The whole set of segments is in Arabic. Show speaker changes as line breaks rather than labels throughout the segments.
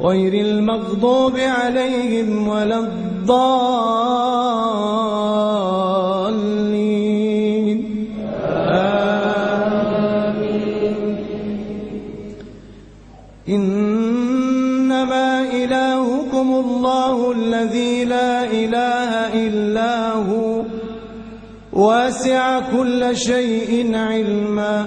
غير المغضوب عليهم ولا الضالين. آمين. إنما إلهكم الله الذي لا إله إلا هو. واسع كل شيء علما.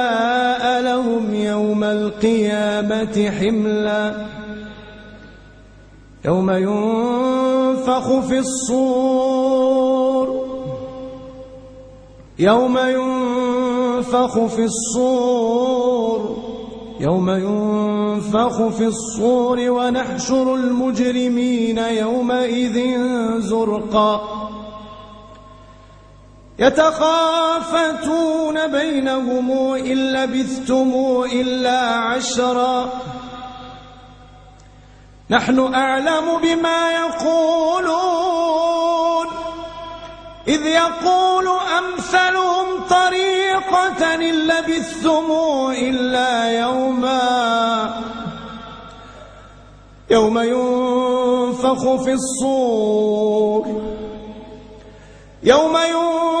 يوم القيامة حملا. يوم ينفخ في الصور. يوم ينفخ في الصور. يوم ينفخ في الصور ونحشر المجرمين يومئذ زرقا. يتخافتون بينهم إن لبثتم إلا عشرا. نحن أعلم بما يقولون. إذ يقول أمثلهم طريقة إن لبثتم إلا يوما. يوم ينفخ في الصور. يوم ينفخ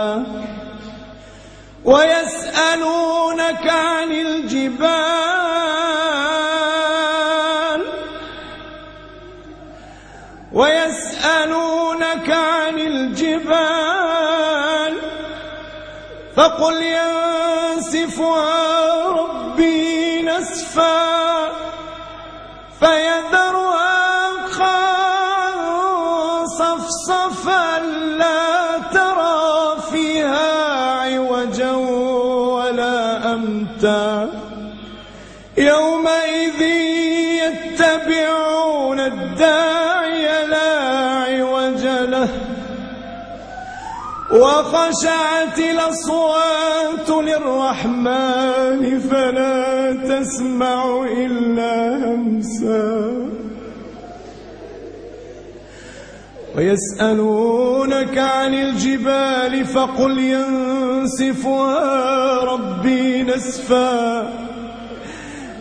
ويسألونك عن الجبال ويسألونك عن الجبال فقل ينسفها ربي نسفا فيذرها يومئذ يتبعون الداعي لا عوج له. وخشعت الأصوات للرحمن فلا تسمع إلا همسا. ويسألونك عن الجبال فقل ينسفها ربي نسفا.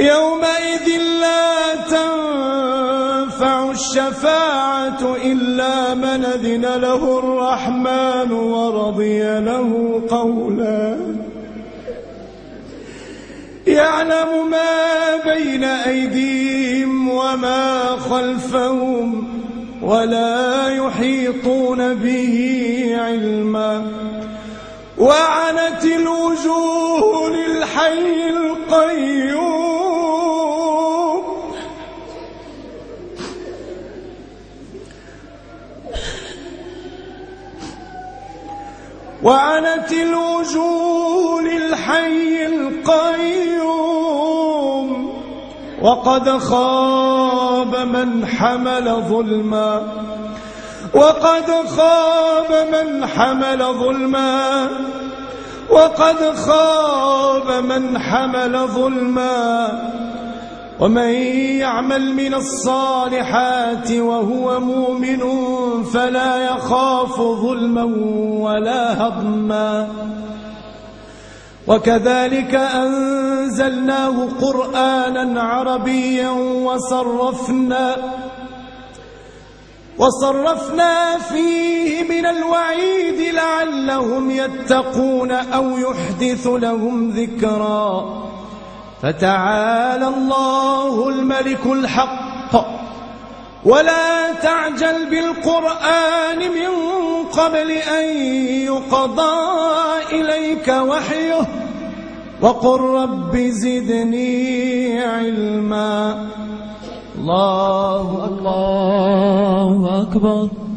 يومئذ لا تنفع الشفاعة إلا من أذن له الرحمن ورضي له قولا. يعلم ما بين أيديهم وما خلفهم ولا يحيطون به علما. وعنت الوجوه للحي القيوم وعنت الوجوه للحي القيوم وقد خاب من حمل ظلما وقد خاب من حمل ظلما وقد خاب من حمل ظلما ومن يعمل من الصالحات وهو مؤمن فلا يخاف ظلما ولا هضما. وكذلك أنزلناه قرآنا عربيا وصرفنا وصرفنا فيه من الوعيد لعلهم يتقون أو يحدث لهم ذكرا. فتعالى الله الملك الحق. ولا تعجل بالقرآن من قبل أن يقضى إليك وحيه. وقل رب زدني علما. الله أكبر.
الله أكبر.